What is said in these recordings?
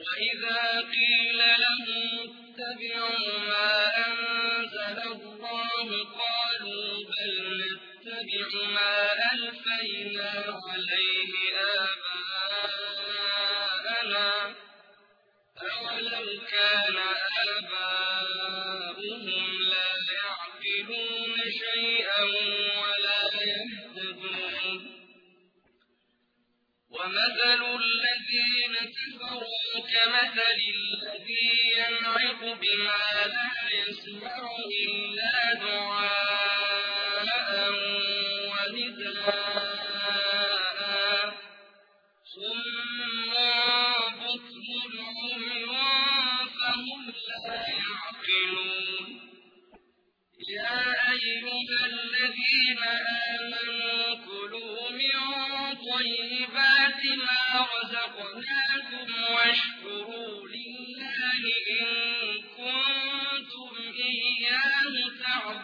وإذا قيل لهم اتبعوا ما أنزل الله قالوا بل نتبع ما ألفينا عليه آباءنا أولو كان آباؤهم لا يعقلون شيئا ومثل الذين كفروا كمثل الذي ينعق بما لا يسمع إلا دعاء ونداء. صم بكم عمي فهم لا يعقلون. يا أيها الذين آمنوا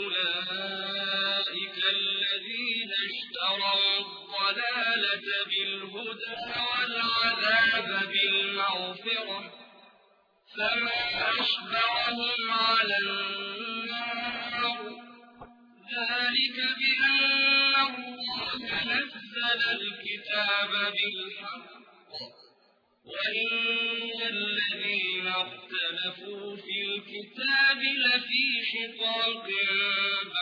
أولئك الذين اشتروا الضلالة بالهدى والعذاب بالمغفرة فما أشبعهم على النار ذلك بأن الله نزل الكتاب بالحق وإن الذين اختلفوا في الكتاب لفي شقاق بعيد